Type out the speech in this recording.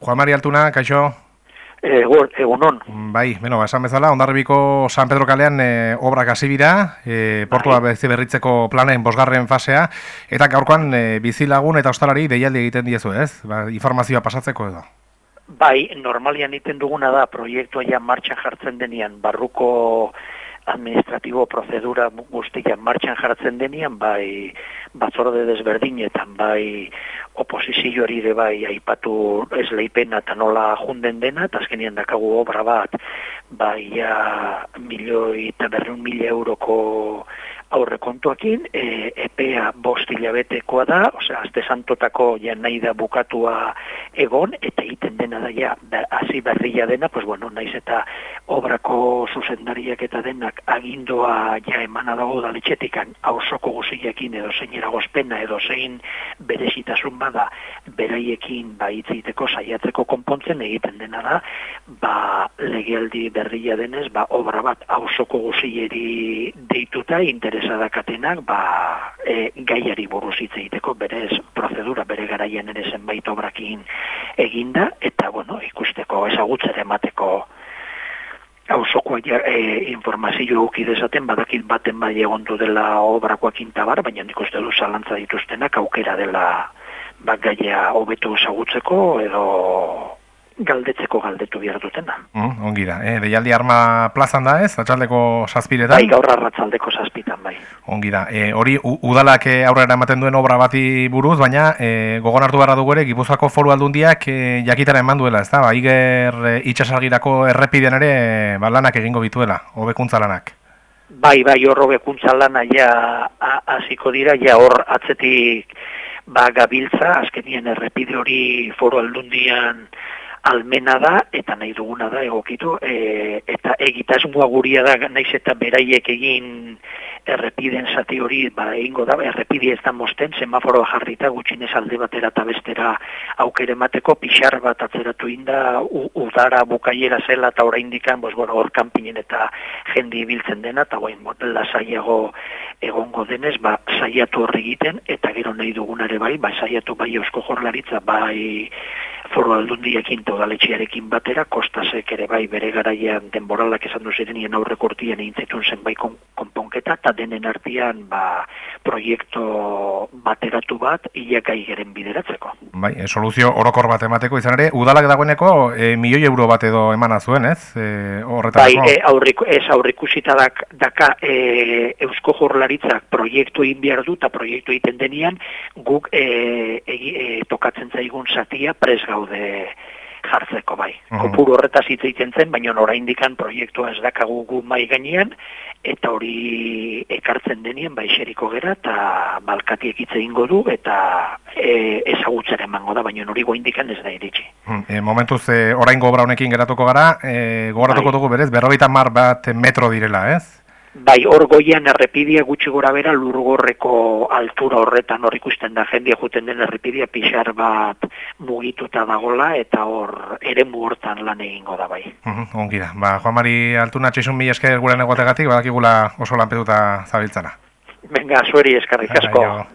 Juan Mari Altuna, kaixo? Egun, egunon. Bai, beno, esan bezala, ondarribiko San Pedro kalean e, obrak hasi bira, e, portua bai. berritzeko planen bosgarren fasea, eta gaurkoan e, bizilagun eta ostalari deialdi egiten diezu, ez? Ba, informazioa pasatzeko edo. Bai, normalian egiten duguna da, proiektua ja martxan jartzen denean, barruko administratibo prozedura guztiak martxan jartzen denean, bai batzorde desberdinetan, bai oposizio hori de bai aipatu ez leipena eta nola junden dena, eta azkenian dakagu obra bat, bai ja milioi eta berreun mila euroko aurre kontuakin, e, EPEA bost hilabetekoa da, osea, azte santotako ja nahi da bukatua egon, eta egiten dena da ja, hasi berria dena, pues bueno, naiz eta obrako zuzendariak eta denak agindoa ja emana dago da litxetikan, hausoko guziekin edo zein eragozpena edo zein berezitasun bada, beraiekin ba itziteko saiatzeko konpontzen egiten dena da, ba legealdi berria denez, ba obra bat hausoko guzieri deituta, interes interesadakatenak ba, e, gaiari buruz hitz egiteko berez prozedura bere garaian ere zenbait obrakin eginda eta bueno, ikusteko ezagutzere emateko hausoko e, informazio uki dezaten badakit baten bai egondu dela obrakoak intabar, baina nik uste du zalantza dituztenak aukera dela bat gaia hobetu ezagutzeko edo galdetzeko galdetu behar dutena. Mm, ongi da, e, deialdi arma plazan da ez, atxaldeko saspiretan? Bai, gaur arratzaldeko saspitan, bai. Ongi da, e, hori udalak e, aurrera ematen duen obra bati buruz, baina e, gogon hartu barra dugu ere, Gipuzkoako foru aldundiak e, jakitara eman duela, ez da, ba, iger e, itxasargirako errepidean ere ba, lanak egingo bituela, hobekuntza lanak. Bai, bai, hor hobekuntza lana ja hasiko dira, ja hor atzetik ba, gabiltza, azkenien errepide hori foru aldundian almena da eta nahi duguna da egokitu e, eta egitasmoa guria da naiz eta beraiek egin errepiden zati hori ba egingo da errepide ez da mosten semaforo jarrita gutxinez alde batera eta bestera aukere emateko pixar bat atzeratu inda udara bukaiera zela eta oraindikan pues bueno hor kanpinen eta jende ibiltzen dena eta goin lasaiago egongo denez ba saiatu hor egiten eta gero nahi dugunare bai ba saiatu bai eusko jorlaritza bai foro aldundiekin eta udaletxearekin batera, kostasek ere bai bere garaian denboralak esan duzirenien aurreko urtien egin zenbait konponketa, eta denen artean ba, proiektu bateratu bat iakai geren bideratzeko. Bai, e, soluzio orokor bat emateko izan ere, udalak dagoeneko e, milioi euro bat edo emana zuen, ez? E, bai, e, aurriku, ez aurrikusita daka e, Eusko Jorlaritzak proiektu egin behar du, eta proiektu egiten denian, guk e, e, tokatzen zaigun satia presga gaude jartzeko bai. Kopuru horretaz hitz egiten zen, baina oraindikan proiektua ez dakagu gu mai gainean eta hori ekartzen denien bai xeriko gera eta balkatiek hitz egingo du eta e, ezagutzera emango da, baina hori goindikan ez da iritsi. Hmm, e, momentuz e, oraingo obra honekin geratuko gara, e, gogoratuko bai. dugu berez, berrogeita mar bat metro direla, ez? Bai, hor goian errepidia gutxi gora bera lurgorreko altura horretan hor ikusten da jendia juten den errepidia pixar bat mugituta dagola eta hor ere hortan lan egingo da bai. Uh ongi da. Ba, Juan Mari Altuna txizun mila esker guren egotegatik, badakigula oso lanpetuta zabiltzana. Venga, sueri eskarrik asko.